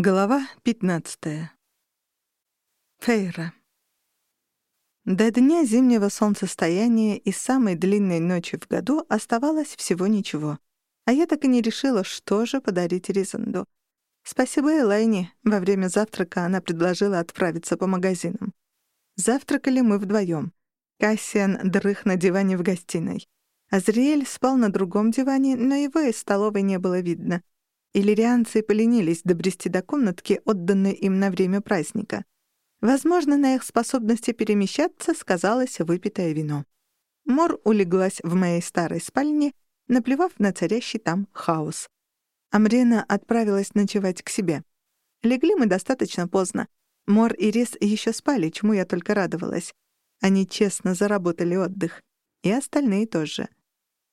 Глава 15. Фейра. До дня зимнего солнцестояния и самой длинной ночи в году оставалось всего ничего. А я так и не решила, что же подарить Ризанду. Спасибо Элайне. Во время завтрака она предложила отправиться по магазинам. Завтракали мы вдвоем. Кассиан дрых на диване в гостиной. Азриэль спал на другом диване, но его из столовой не было видно — Иллирианцы поленились добрести до комнатки, отданной им на время праздника. Возможно, на их способности перемещаться сказалось выпитое вино. Мор улеглась в моей старой спальне, наплевав на царящий там хаос. Амрена отправилась ночевать к себе. Легли мы достаточно поздно. Мор и Рис еще спали, чему я только радовалась. Они честно заработали отдых. И остальные тоже.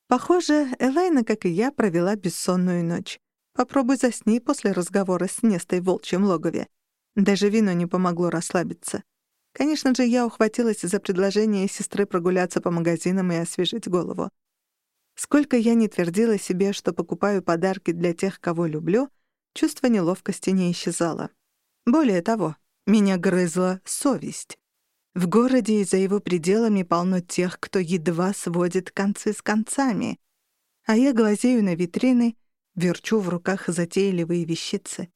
Похоже, Элайна, как и я, провела бессонную ночь. Попробуй засни после разговора с Нестой в волчьем логове. Даже вино не помогло расслабиться. Конечно же, я ухватилась за предложение сестры прогуляться по магазинам и освежить голову. Сколько я не твердила себе, что покупаю подарки для тех, кого люблю, чувство неловкости не исчезало. Более того, меня грызла совесть. В городе и за его пределами полно тех, кто едва сводит концы с концами. А я глазею на витрины верчу в руках затейливые вещицы.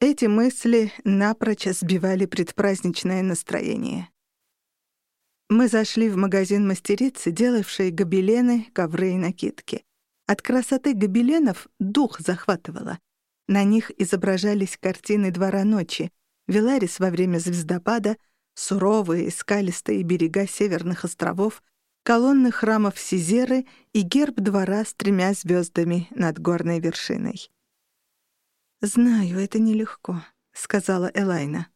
Эти мысли напрочь сбивали предпраздничное настроение. Мы зашли в магазин мастерицы, делавшей гобелены, ковры и накидки. От красоты гобеленов дух захватывало. На них изображались картины двора ночи, Веларис во время звездопада, суровые скалистые берега северных островов, колонны храмов Сизеры и герб двора с тремя звездами над горной вершиной. «Знаю, это нелегко», — сказала Элайна.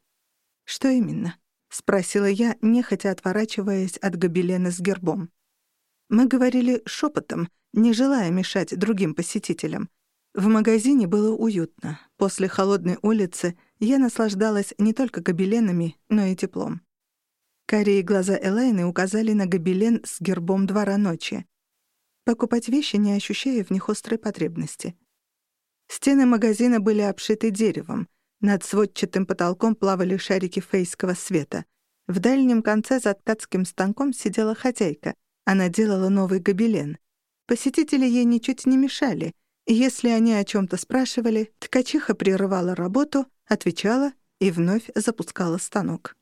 «Что именно?» — спросила я, нехотя отворачиваясь от гобелена с гербом. Мы говорили шепотом, не желая мешать другим посетителям. В магазине было уютно. После холодной улицы я наслаждалась не только гобеленами, но и теплом. Карие глаза Элайны указали на гобелен с гербом двора ночи. Покупать вещи, не ощущая в них острой потребности. Стены магазина были обшиты деревом. Над сводчатым потолком плавали шарики фейского света. В дальнем конце за ткацким станком сидела хозяйка. Она делала новый гобелен. Посетители ей ничуть не мешали. Если они о чем то спрашивали, ткачиха прерывала работу, отвечала и вновь запускала станок.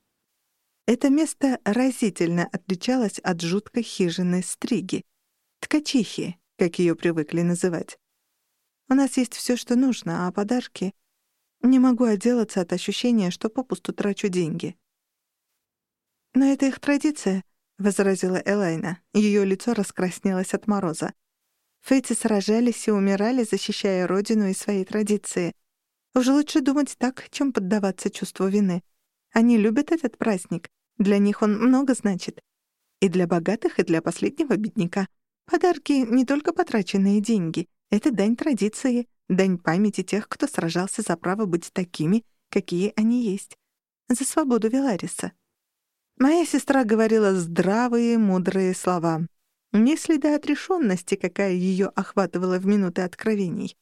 Это место разительно отличалось от жуткой хижины Стриги. Ткачихи, как ее привыкли называть. У нас есть все, что нужно, а подарки... Не могу отделаться от ощущения, что попусту трачу деньги. «Но это их традиция», — возразила Элайна. Ее лицо раскраснелось от мороза. Фейцы сражались и умирали, защищая родину и свои традиции. Уже лучше думать так, чем поддаваться чувству вины. Они любят этот праздник. Для них он много значит. И для богатых, и для последнего бедняка. Подарки — не только потраченные деньги. Это дань традиции, дань памяти тех, кто сражался за право быть такими, какие они есть. За свободу Велариса. Моя сестра говорила здравые, мудрые слова. Не следа отрешенности, какая ее охватывала в минуты откровений.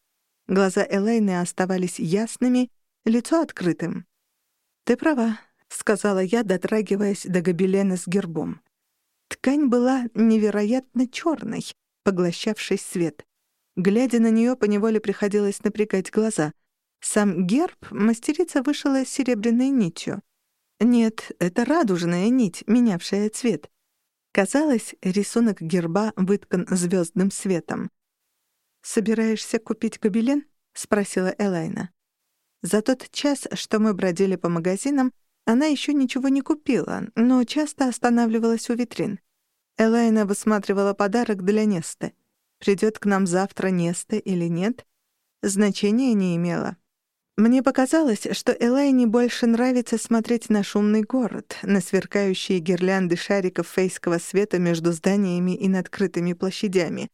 Глаза Элейны оставались ясными, лицо открытым. «Ты права», — сказала я, дотрагиваясь до гобелена с гербом. Ткань была невероятно черной, поглощавшей свет. Глядя на нее, поневоле приходилось напрягать глаза. Сам герб мастерица вышила серебряной нитью. Нет, это радужная нить, менявшая цвет. Казалось, рисунок герба выткан звездным светом. «Собираешься купить гобелен?» — спросила Элайна. За тот час, что мы бродили по магазинам, она еще ничего не купила, но часто останавливалась у витрин. Элайна высматривала подарок для Несты. Придет к нам завтра Неста или нет, значения не имело. Мне показалось, что Элайне больше нравится смотреть на шумный город, на сверкающие гирлянды шариков фейского света между зданиями и над крытыми площадями.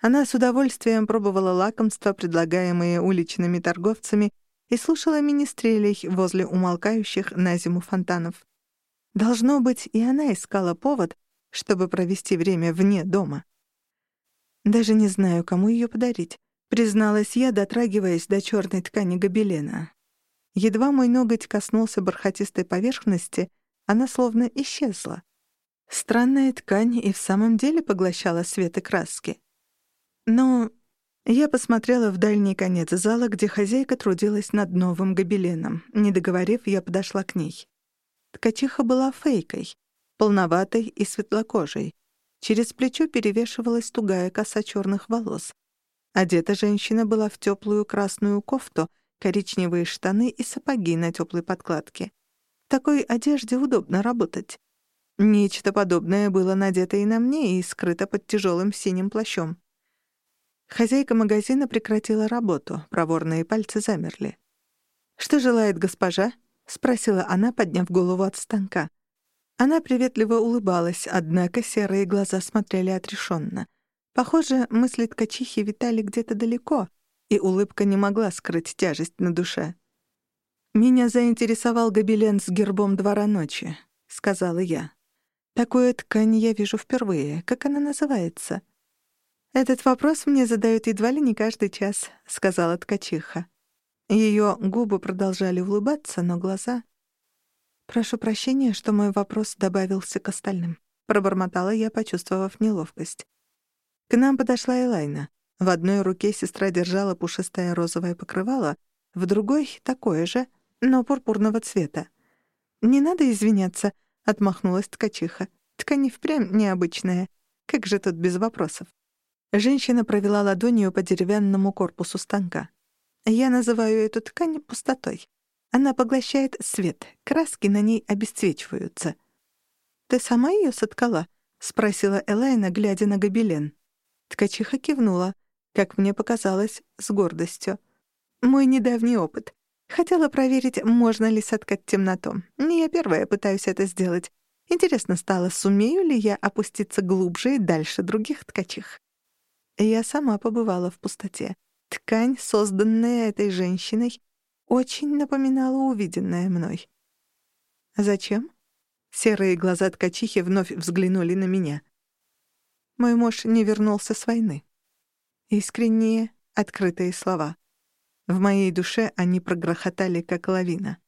Она с удовольствием пробовала лакомства, предлагаемые уличными торговцами, и слушала министрелей возле умолкающих на зиму фонтанов. Должно быть, и она искала повод, чтобы провести время вне дома. Даже не знаю, кому ее подарить, призналась я, дотрагиваясь до черной ткани гобелена. Едва мой ноготь коснулся бархатистой поверхности, она словно исчезла. Странная ткань и в самом деле поглощала свет и краски. Но я посмотрела в дальний конец зала, где хозяйка трудилась над новым гобеленом. Не договорив, я подошла к ней. Ткачиха была фейкой, полноватой и светлокожей. Через плечо перевешивалась тугая коса черных волос. Одета женщина была в теплую красную кофту, коричневые штаны и сапоги на теплой подкладке. В такой одежде удобно работать. Нечто подобное было надето и на мне и скрыто под тяжелым синим плащом. Хозяйка магазина прекратила работу, проворные пальцы замерли. «Что желает госпожа?» — спросила она, подняв голову от станка. Она приветливо улыбалась, однако серые глаза смотрели отрешенно. Похоже, мысли ткачихи витали где-то далеко, и улыбка не могла скрыть тяжесть на душе. «Меня заинтересовал гобелен с гербом двора ночи», — сказала я. «Такую ткань я вижу впервые. Как она называется?» «Этот вопрос мне задают едва ли не каждый час», — сказала ткачиха. Ее губы продолжали улыбаться, но глаза... «Прошу прощения, что мой вопрос добавился к остальным», — пробормотала я, почувствовав неловкость. К нам подошла Элайна. В одной руке сестра держала пушистое розовое покрывало, в другой — такое же, но пурпурного цвета. «Не надо извиняться», — отмахнулась ткачиха. «Ткань впрямь необычная. Как же тут без вопросов?» Женщина провела ладонью по деревянному корпусу станка. Я называю эту ткань пустотой. Она поглощает свет, краски на ней обесцвечиваются. «Ты сама ее соткала?» — спросила Элайна, глядя на гобелен. Ткачиха кивнула, как мне показалось, с гордостью. «Мой недавний опыт. Хотела проверить, можно ли соткать темноту. Не я первая пытаюсь это сделать. Интересно стало, сумею ли я опуститься глубже и дальше других ткачих. Я сама побывала в пустоте. Ткань, созданная этой женщиной, очень напоминала увиденное мной. «Зачем?» Серые глаза ткачихи вновь взглянули на меня. Мой муж не вернулся с войны. Искренние, открытые слова. В моей душе они прогрохотали, как лавина.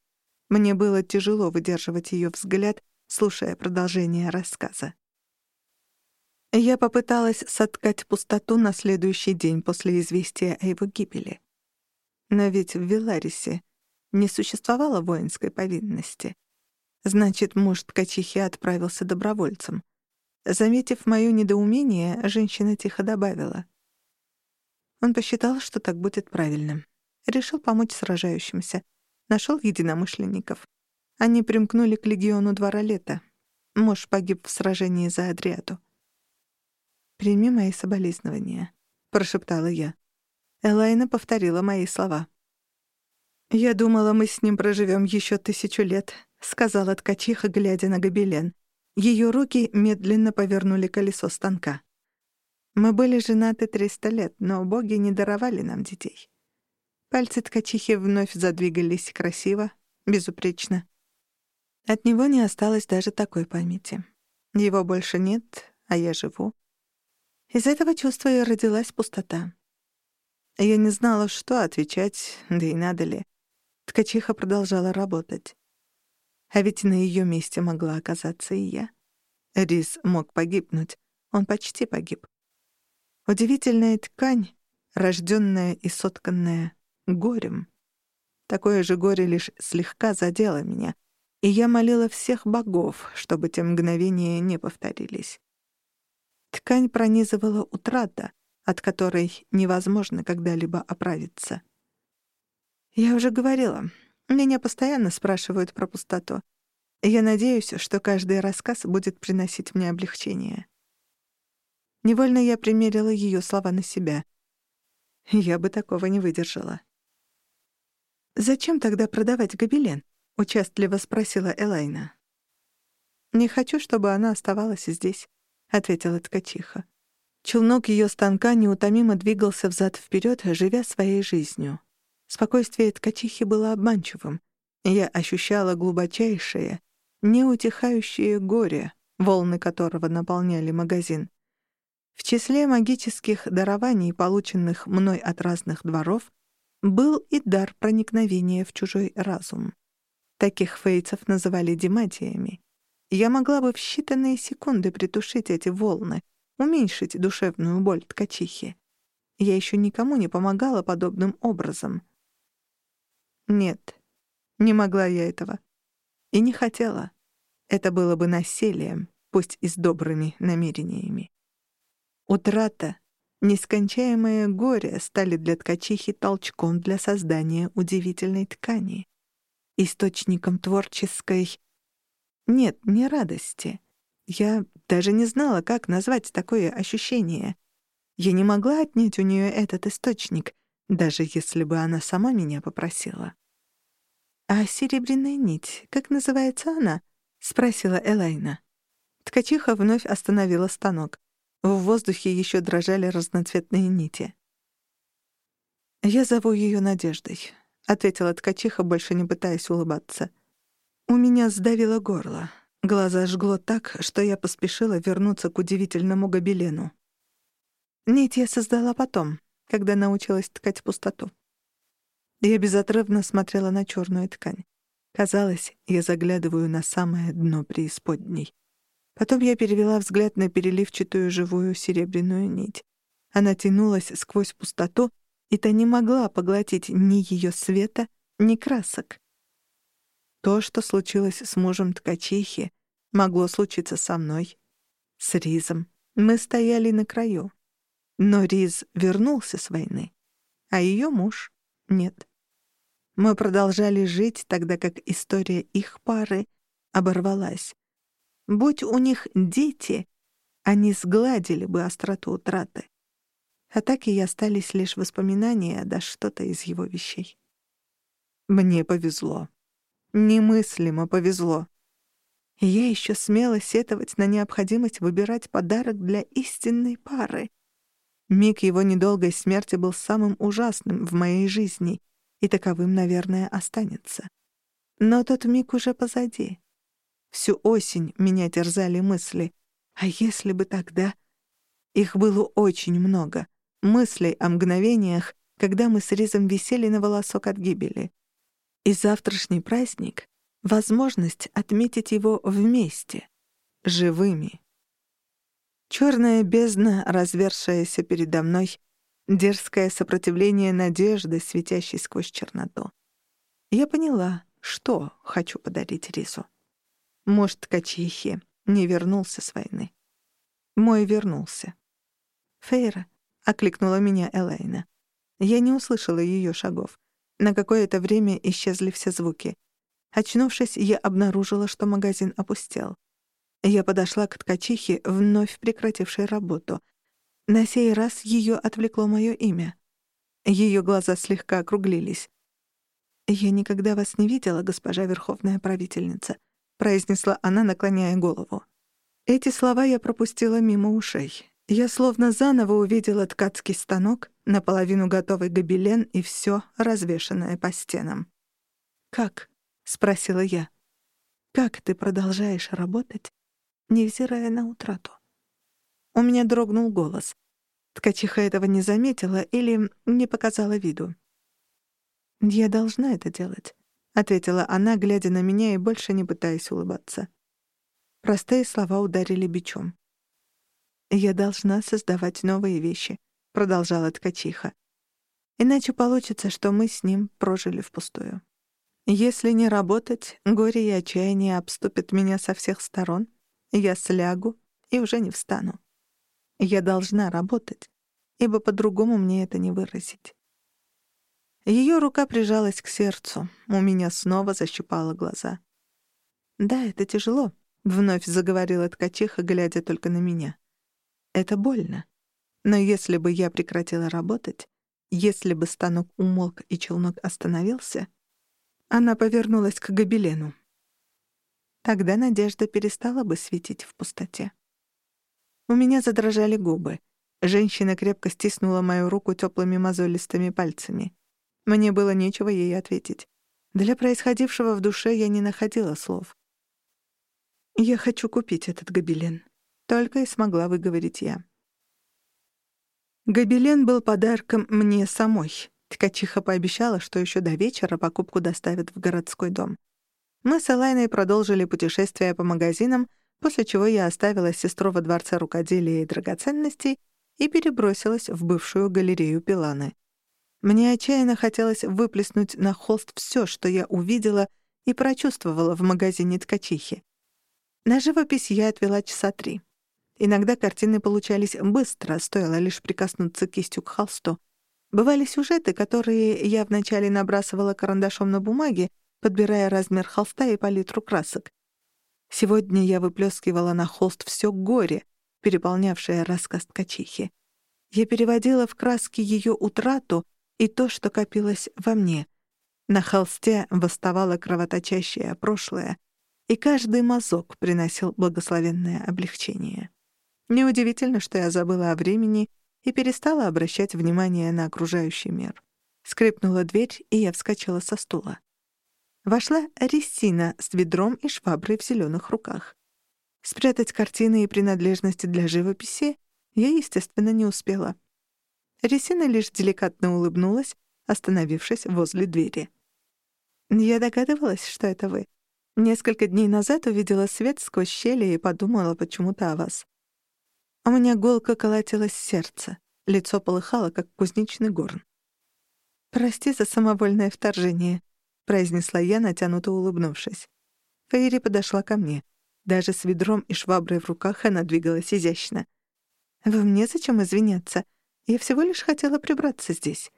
Мне было тяжело выдерживать ее взгляд, слушая продолжение рассказа. Я попыталась соткать пустоту на следующий день после известия о его гибели. Но ведь в Виларисе не существовало воинской повинности. Значит, муж ткачихи отправился добровольцем. Заметив моё недоумение, женщина тихо добавила. Он посчитал, что так будет правильным. Решил помочь сражающимся. Нашел единомышленников. Они примкнули к легиону двора лета. Муж погиб в сражении за Адриату. «Прими мои соболезнования», — прошептала я. Элайна повторила мои слова. «Я думала, мы с ним проживем еще тысячу лет», — сказала ткачиха, глядя на гобелен. Ее руки медленно повернули колесо станка. Мы были женаты триста лет, но боги не даровали нам детей. Пальцы ткачихи вновь задвигались красиво, безупречно. От него не осталось даже такой памяти. Его больше нет, а я живу. Из этого чувства и родилась пустота. Я не знала, что отвечать, да и надо ли. Ткачиха продолжала работать. А ведь на ее месте могла оказаться и я. Рис мог погибнуть. Он почти погиб. Удивительная ткань, рожденная и сотканная горем. Такое же горе лишь слегка задело меня, и я молила всех богов, чтобы те мгновения не повторились. Ткань пронизывала утрата, от которой невозможно когда-либо оправиться. Я уже говорила, меня постоянно спрашивают про пустоту. Я надеюсь, что каждый рассказ будет приносить мне облегчение. Невольно я примерила ее слова на себя. Я бы такого не выдержала. «Зачем тогда продавать гобелен?» — участливо спросила Элайна. «Не хочу, чтобы она оставалась здесь. — ответила ткачиха. Челнок ее станка неутомимо двигался взад-вперед, живя своей жизнью. Спокойствие ткачихи было обманчивым. Я ощущала глубочайшее, неутихающее горе, волны которого наполняли магазин. В числе магических дарований, полученных мной от разных дворов, был и дар проникновения в чужой разум. Таких фейцев называли дематиями. Я могла бы в считанные секунды притушить эти волны, уменьшить душевную боль ткачихи. Я еще никому не помогала подобным образом. Нет, не могла я этого. И не хотела. Это было бы насилием, пусть и с добрыми намерениями. Утрата, нескончаемое горе стали для ткачихи толчком для создания удивительной ткани, источником творческой... Нет, не радости. Я даже не знала, как назвать такое ощущение. Я не могла отнять у нее этот источник, даже если бы она сама меня попросила. «А серебряная нить, как называется она?» — спросила Элайна. Ткачиха вновь остановила станок. В воздухе еще дрожали разноцветные нити. «Я зову ее Надеждой», — ответила ткачиха, больше не пытаясь улыбаться. «У меня сдавило горло. Глаза жгло так, что я поспешила вернуться к удивительному гобелену. Нить я создала потом, когда научилась ткать пустоту. Я безотрывно смотрела на черную ткань. Казалось, я заглядываю на самое дно преисподней. Потом я перевела взгляд на переливчатую живую серебряную нить. Она тянулась сквозь пустоту, и та не могла поглотить ни ее света, ни красок. То, что случилось с мужем ткачихи, могло случиться со мной, с Ризом. Мы стояли на краю. Но Риз вернулся с войны, а ее муж — нет. Мы продолжали жить, тогда как история их пары оборвалась. Будь у них дети, они сгладили бы остроту утраты. А так и остались лишь воспоминания, да что-то из его вещей. Мне повезло. Немыслимо повезло. я еще смела сетовать на необходимость выбирать подарок для истинной пары. Миг его недолгой смерти был самым ужасным в моей жизни, и таковым, наверное, останется. Но тот миг уже позади. Всю осень меня терзали мысли. А если бы тогда... Их было очень много. Мыслей о мгновениях, когда мы с Ризом висели на волосок от гибели. И завтрашний праздник — возможность отметить его вместе, живыми. Черная бездна, развершаяся передо мной, Дерзкое сопротивление надежды, светящей сквозь черноту. Я поняла, что хочу подарить Рису. Может, Ткачихи не вернулся с войны. Мой вернулся. «Фейра», — окликнула меня Элайна. Я не услышала ее шагов. На какое-то время исчезли все звуки. Очнувшись, я обнаружила, что магазин опустел. Я подошла к ткачихе, вновь прекратившей работу, на сей раз ее отвлекло мое имя. Ее глаза слегка округлились. «Я никогда вас не видела, госпожа Верховная Правительница», — произнесла она, наклоняя голову. Эти слова я пропустила мимо ушей. Я словно заново увидела ткацкий станок, наполовину готовый гобелен и все развешанное по стенам. «Как?» — спросила я. «Как ты продолжаешь работать, невзирая на утрату?» У меня дрогнул голос. Ткачиха этого не заметила или не показала виду. «Я должна это делать», — ответила она, глядя на меня и больше не пытаясь улыбаться. Простые слова ударили бичом. «Я должна создавать новые вещи», — продолжала ткачиха. «Иначе получится, что мы с ним прожили впустую. Если не работать, горе и отчаяние обступят меня со всех сторон, я слягу и уже не встану. Я должна работать, ибо по-другому мне это не выразить. Ее рука прижалась к сердцу, у меня снова защипала глаза. «Да, это тяжело», — вновь заговорила ткачиха, глядя только на меня. «Это больно. Но если бы я прекратила работать, если бы станок умолк и челнок остановился...» Она повернулась к гобелену. Тогда надежда перестала бы светить в пустоте. У меня задрожали губы. Женщина крепко стиснула мою руку теплыми мозолистыми пальцами. Мне было нечего ей ответить. Для происходившего в душе я не находила слов. «Я хочу купить этот гобелен», — только и смогла выговорить я. Гобелен был подарком мне самой, Ткачиха пообещала, что еще до вечера покупку доставят в городской дом. Мы с Элайной продолжили путешествие по магазинам, после чего я оставила сестру во дворце рукоделия и драгоценностей и перебросилась в бывшую галерею Пиланы. Мне отчаянно хотелось выплеснуть на холст все, что я увидела и прочувствовала в магазине ткачихи. На живопись я отвела часа три. Иногда картины получались быстро, стоило лишь прикоснуться кистью к холсту. Бывали сюжеты, которые я вначале набрасывала карандашом на бумаге, подбирая размер холста и палитру красок. Сегодня я выплескивала на холст все горе, переполнявшее рассказ ткачихи. Я переводила в краски ее утрату и то, что копилось во мне. На холсте восставало кровоточащее прошлое, и каждый мазок приносил благословенное облегчение. Неудивительно, что я забыла о времени и перестала обращать внимание на окружающий мир. Скрипнула дверь, и я вскочила со стула. Вошла Ресина с ведром и шваброй в зеленых руках. Спрятать картины и принадлежности для живописи я, естественно, не успела. Ресина лишь деликатно улыбнулась, остановившись возле двери. «Я догадывалась, что это вы. Несколько дней назад увидела свет сквозь щели и подумала почему-то о вас. У меня голко колотилось сердце, лицо полыхало, как кузнечный горн. «Прости за самовольное вторжение», — произнесла я, натянуто улыбнувшись. Фейри подошла ко мне. Даже с ведром и шваброй в руках она двигалась изящно. «Вы мне зачем извиняться? Я всего лишь хотела прибраться здесь».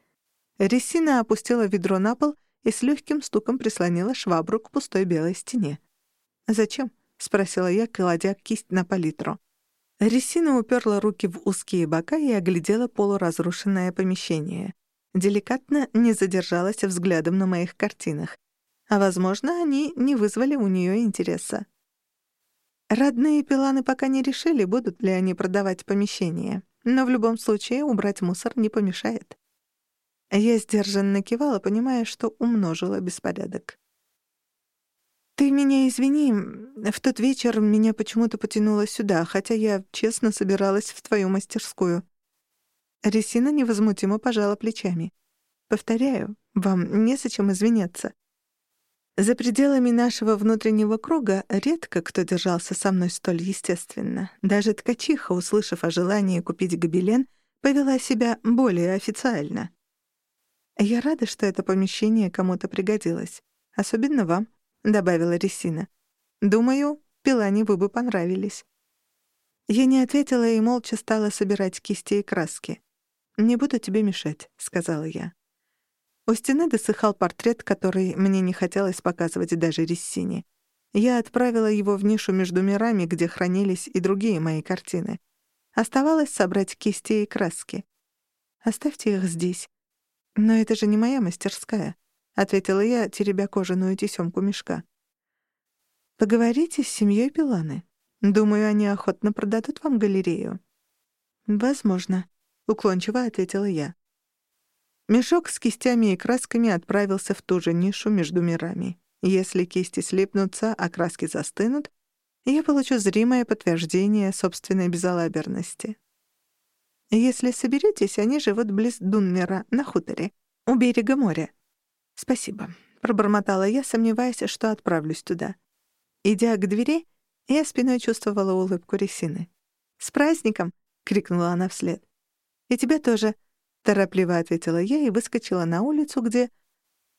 Ресина опустила ведро на пол и с легким стуком прислонила швабру к пустой белой стене. «Зачем?» — спросила я, кладя кисть на палитру. Ресина уперла руки в узкие бока и оглядела полуразрушенное помещение. Деликатно не задержалась взглядом на моих картинах. А, возможно, они не вызвали у нее интереса. Родные пиланы пока не решили, будут ли они продавать помещение. Но в любом случае убрать мусор не помешает. Я сдержанно кивала, понимая, что умножила беспорядок. «Ты меня извини, в тот вечер меня почему-то потянуло сюда, хотя я честно собиралась в твою мастерскую». Ресина невозмутимо пожала плечами. «Повторяю, вам незачем извиняться. За пределами нашего внутреннего круга редко кто держался со мной столь естественно. Даже ткачиха, услышав о желании купить гобелен, повела себя более официально. Я рада, что это помещение кому-то пригодилось. Особенно вам. — добавила Ресина. «Думаю, Пилане вы бы понравились». Я не ответила и молча стала собирать кисти и краски. «Не буду тебе мешать», — сказала я. У стены досыхал портрет, который мне не хотелось показывать даже Рессине. Я отправила его в нишу между мирами, где хранились и другие мои картины. Оставалось собрать кисти и краски. Оставьте их здесь. Но это же не моя мастерская. — ответила я, теребя кожаную тесёмку мешка. «Поговорите с семьей Пиланы. Думаю, они охотно продадут вам галерею». «Возможно», — уклончиво ответила я. Мешок с кистями и красками отправился в ту же нишу между мирами. Если кисти слипнутся, а краски застынут, я получу зримое подтверждение собственной безалаберности. Если соберетесь, они живут близ Дунмера, на хуторе, у берега моря. «Спасибо», — пробормотала я, сомневаясь, что отправлюсь туда. Идя к двери, я спиной чувствовала улыбку Ресины. «С праздником!» — крикнула она вслед. «И тебя тоже», — торопливо ответила я и выскочила на улицу, где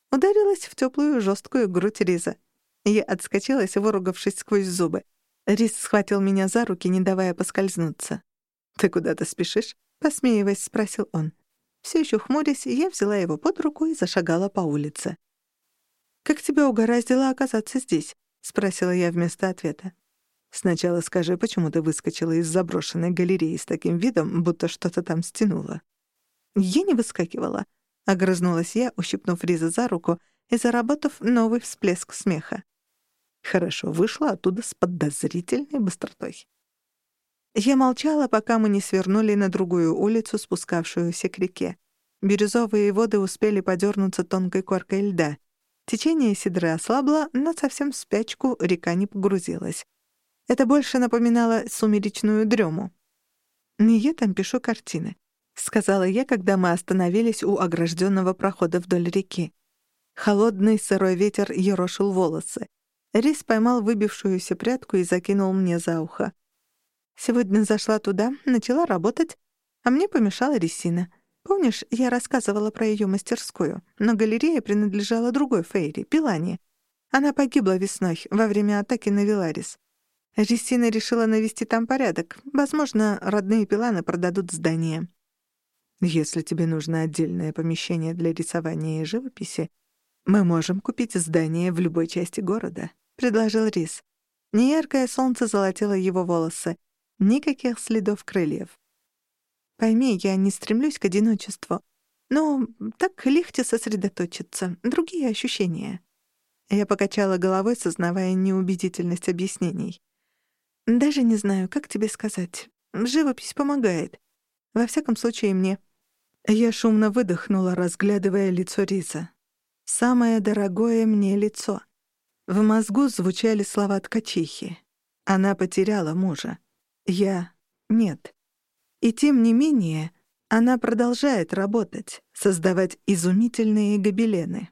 ударилась в теплую жесткую грудь Риза. Я отскочилась, выругавшись сквозь зубы. Риз схватил меня за руки, не давая поскользнуться. «Ты куда-то спешишь?» — посмеиваясь, спросил он. Все еще хмурясь, я взяла его под руку и зашагала по улице. «Как тебя угораздило оказаться здесь?» — спросила я вместо ответа. «Сначала скажи, почему ты выскочила из заброшенной галереи с таким видом, будто что-то там стянуло». «Я не выскакивала», — огрызнулась я, ущипнув Риза за руку и заработав новый всплеск смеха. Хорошо, вышла оттуда с подозрительной быстротой. Я молчала, пока мы не свернули на другую улицу, спускавшуюся к реке. Бирюзовые воды успели подернуться тонкой коркой льда. Течение Сидры ослабло, но совсем в спячку река не погрузилась. Это больше напоминало сумеречную дрему. Я там пишу картины. — сказала я, когда мы остановились у огражденного прохода вдоль реки. Холодный сырой ветер ерошил волосы. Рис поймал выбившуюся прядку и закинул мне за ухо. Сегодня зашла туда, начала работать, а мне помешала Рисина. Помнишь, я рассказывала про ее мастерскую, но галерея принадлежала другой Фейри, Пилане. Она погибла весной во время атаки на Виларис. Рисина решила навести там порядок. Возможно, родные Пиланы продадут здание. Если тебе нужно отдельное помещение для рисования и живописи, мы можем купить здание в любой части города, предложил Рис. Неяркое солнце золотило его волосы. Никаких следов крыльев. Пойми, я не стремлюсь к одиночеству. Но так легче сосредоточиться, другие ощущения. Я покачала головой, сознавая неубедительность объяснений. Даже не знаю, как тебе сказать. Живопись помогает. Во всяком случае, мне. Я шумно выдохнула, разглядывая лицо Риза. Самое дорогое мне лицо. В мозгу звучали слова ткачихи. Она потеряла мужа. Я — нет. И тем не менее, она продолжает работать, создавать изумительные гобелены.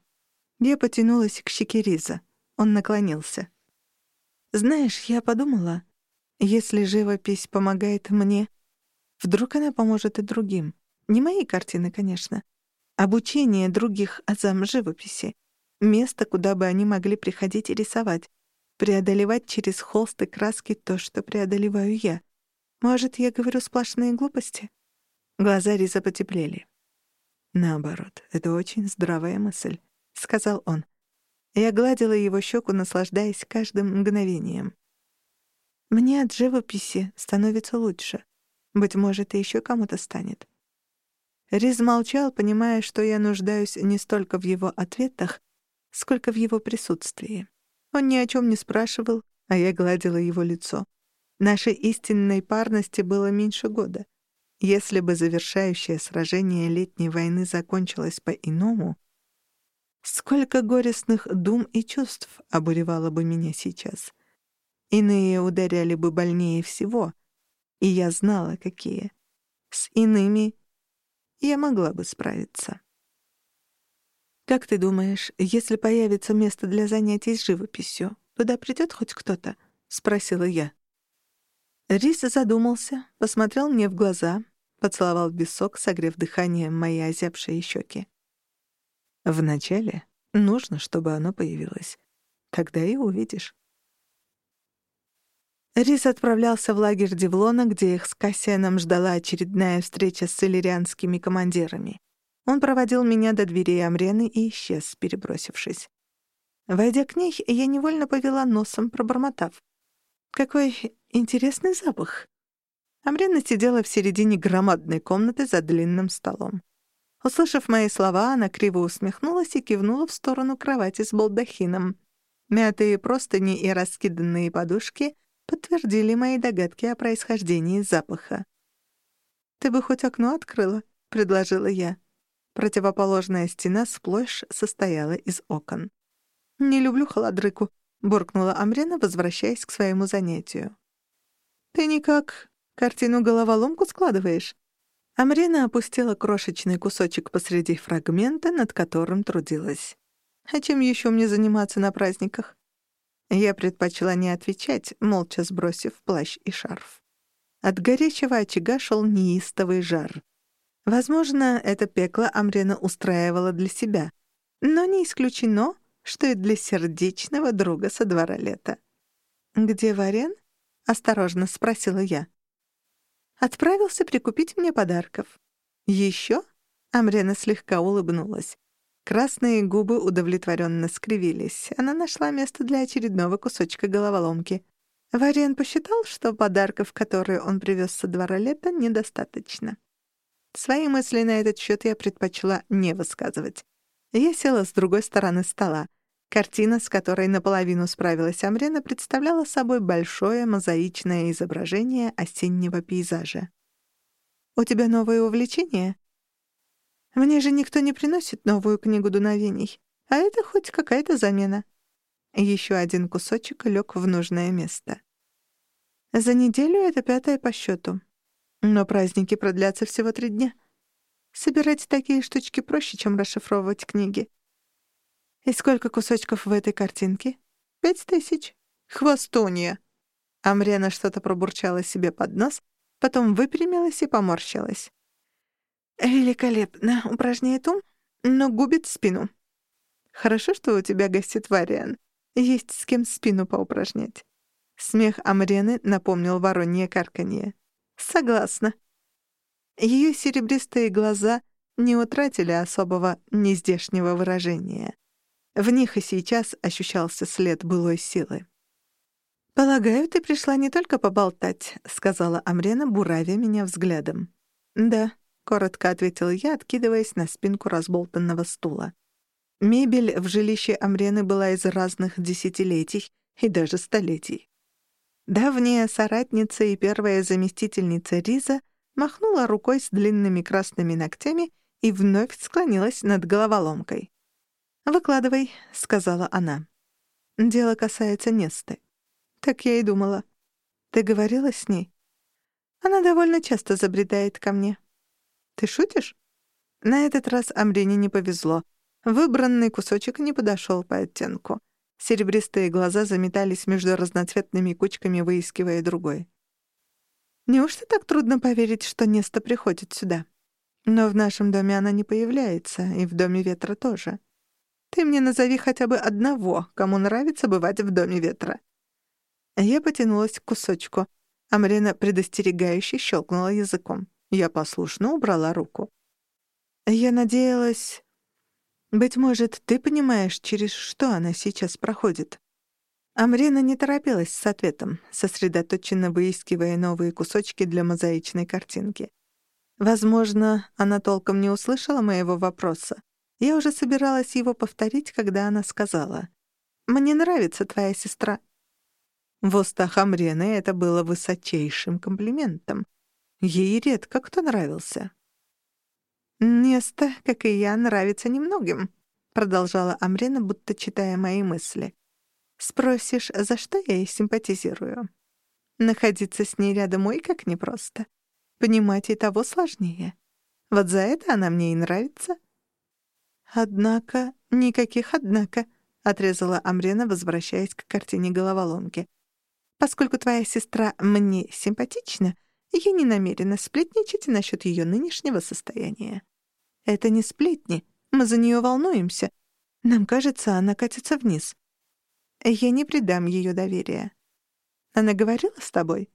Я потянулась к щеке Риза. Он наклонился. «Знаешь, я подумала, если живопись помогает мне, вдруг она поможет и другим. Не мои картины, конечно. Обучение других азам живописи. Место, куда бы они могли приходить и рисовать. Преодолевать через холст и краски то, что преодолеваю я. Может, я говорю сплошные глупости? Глаза Риза потеплели. Наоборот, это очень здравая мысль, сказал он. Я гладила его щеку, наслаждаясь каждым мгновением. Мне от живописи становится лучше. Быть может, и еще кому-то станет. Риз молчал, понимая, что я нуждаюсь не столько в его ответах, сколько в его присутствии. Он ни о чем не спрашивал, а я гладила его лицо. Нашей истинной парности было меньше года. Если бы завершающее сражение летней войны закончилось по-иному, сколько горестных дум и чувств обуревало бы меня сейчас. Иные ударяли бы больнее всего, и я знала, какие. С иными я могла бы справиться. «Как ты думаешь, если появится место для занятий с живописью, туда придет хоть кто-то?» — спросила я. Рис задумался, посмотрел мне в глаза, поцеловал в висок, согрев дыханием мои озябшие щеки. «Вначале нужно, чтобы оно появилось. Тогда и увидишь». Рис отправлялся в лагерь Девлона, где их с Кассианом ждала очередная встреча с иллирианскими командирами. Он проводил меня до дверей Амрены и исчез, перебросившись. Войдя к ней, я невольно повела носом, пробормотав. «Какой Интересный запах. Амрина сидела в середине громадной комнаты за длинным столом. Услышав мои слова, она криво усмехнулась и кивнула в сторону кровати с балдахином. Мятые простыни и раскиданные подушки подтвердили мои догадки о происхождении запаха. «Ты бы хоть окно открыла», — предложила я. Противоположная стена сплошь состояла из окон. «Не люблю холодрыку», — буркнула Амрина, возвращаясь к своему занятию. «Ты никак картину-головоломку складываешь?» Амрина опустила крошечный кусочек посреди фрагмента, над которым трудилась. «А чем еще мне заниматься на праздниках?» Я предпочла не отвечать, молча сбросив плащ и шарф. От горячего очага шел неистовый жар. Возможно, это пекло Амрина устраивала для себя, но не исключено, что и для сердечного друга со двора лета. «Где Варен?» — осторожно спросила я. «Отправился прикупить мне подарков». «Еще?» — Амрена слегка улыбнулась. Красные губы удовлетворенно скривились. Она нашла место для очередного кусочка головоломки. Вариан посчитал, что подарков, которые он привез со двора лета, недостаточно. Свои мысли на этот счет я предпочла не высказывать. Я села с другой стороны стола. Картина, с которой наполовину справилась Амрена, представляла собой большое мозаичное изображение осеннего пейзажа. «У тебя новое увлечение?» «Мне же никто не приносит новую книгу дуновений, а это хоть какая-то замена». Еще один кусочек лег в нужное место. «За неделю это пятое по счету. Но праздники продлятся всего три дня», Собирать такие штучки проще, чем расшифровывать книги. И сколько кусочков в этой картинке? Пять тысяч. Хвостунья. Амрена что-то пробурчала себе под нос, потом выпрямилась и поморщилась. «Великолепно. Упражняет ум, но губит спину. Хорошо, что у тебя гостит Вариан. Есть с кем спину поупражнять». Смех Амрены напомнил воронье карканье. «Согласна». Ее серебристые глаза не утратили особого нездешнего выражения. В них и сейчас ощущался след былой силы. «Полагаю, ты пришла не только поболтать», — сказала Амрена, буравя меня взглядом. «Да», — коротко ответила я, откидываясь на спинку разболтанного стула. Мебель в жилище Амрены была из разных десятилетий и даже столетий. Давняя соратница и первая заместительница Риза махнула рукой с длинными красными ногтями и вновь склонилась над головоломкой. «Выкладывай», — сказала она. «Дело касается Несты». Так я и думала. Ты говорила с ней? Она довольно часто забредает ко мне. Ты шутишь? На этот раз Амрине не повезло. Выбранный кусочек не подошел по оттенку. Серебристые глаза заметались между разноцветными кучками, выискивая другой. Неужто так трудно поверить, что Неста приходит сюда? Но в нашем доме она не появляется, и в доме ветра тоже. Ты мне назови хотя бы одного, кому нравится бывать в доме ветра. Я потянулась к кусочку. Амрина предостерегающе щелкнула языком. Я послушно убрала руку. Я надеялась... Быть может, ты понимаешь, через что она сейчас проходит. Амрина не торопилась с ответом, сосредоточенно выискивая новые кусочки для мозаичной картинки. Возможно, она толком не услышала моего вопроса. Я уже собиралась его повторить, когда она сказала. «Мне нравится твоя сестра». В устах Амрены это было высочайшим комплиментом. Ей редко кто нравился. «Место, как и я, нравится немногим», — продолжала Амрена, будто читая мои мысли. «Спросишь, за что я ей симпатизирую? Находиться с ней рядом ой как непросто. Понимать и того сложнее. Вот за это она мне и нравится». «Однако, никаких «однако», — отрезала Амрена, возвращаясь к картине головоломки. Поскольку твоя сестра мне симпатична, я не намерена сплетничать насчет ее нынешнего состояния. Это не сплетни, мы за нее волнуемся. Нам кажется, она катится вниз. Я не предам ее доверия. Она говорила с тобой?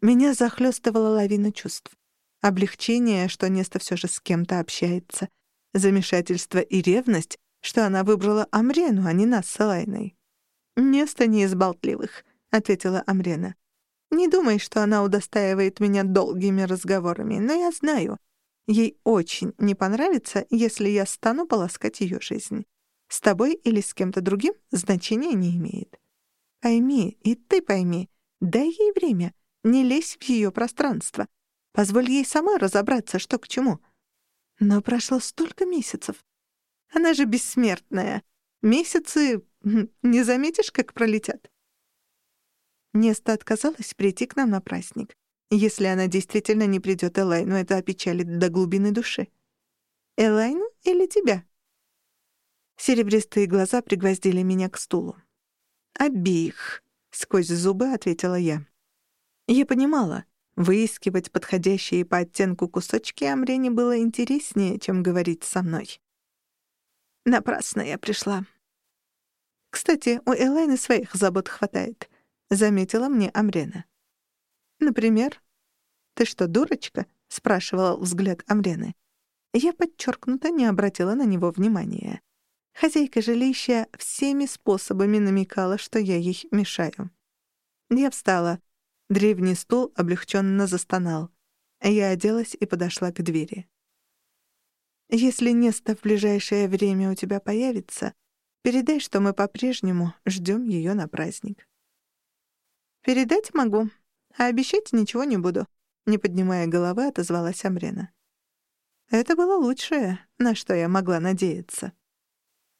Меня захлестывала лавина чувств. Облегчение, что Неста все же с кем-то общается. Замешательство и ревность, что она выбрала Амрену, а не нас с Элайной. Неста не из болтливых — ответила Амрена. «Не думай, что она удостаивает меня долгими разговорами, но я знаю. Ей очень не понравится, если я стану полоскать ее жизнь. С тобой или с кем-то другим значения не имеет. Пойми, и ты пойми, дай ей время, не лезь в ее пространство. Позволь ей сама разобраться, что к чему. Но прошло столько месяцев. Она же бессмертная. Месяцы не заметишь, как пролетят. Неста отказалась прийти к нам на праздник. Если она действительно не придёт Элайну, это опечалит до глубины души. Элайну или тебя? Серебристые глаза пригвоздили меня к стулу. «Обеих», — сквозь зубы ответила я. Я понимала, выискивать подходящие по оттенку кусочки Амрене было интереснее, чем говорить со мной. Напрасно я пришла. Кстати, у Элайны своих забот хватает. — заметила мне Амрена. «Например?» «Ты что, дурочка?» — спрашивал взгляд Амрены. Я подчеркнуто не обратила на него внимания. Хозяйка жилища всеми способами намекала, что я ей мешаю. Я встала. Древний стул облегченно застонал. Я оделась и подошла к двери. «Если Неста в ближайшее время у тебя появится, передай, что мы по-прежнему ждем ее на праздник». «Передать могу, а обещать ничего не буду», — не поднимая головы, отозвалась Амрена. Это было лучшее, на что я могла надеяться.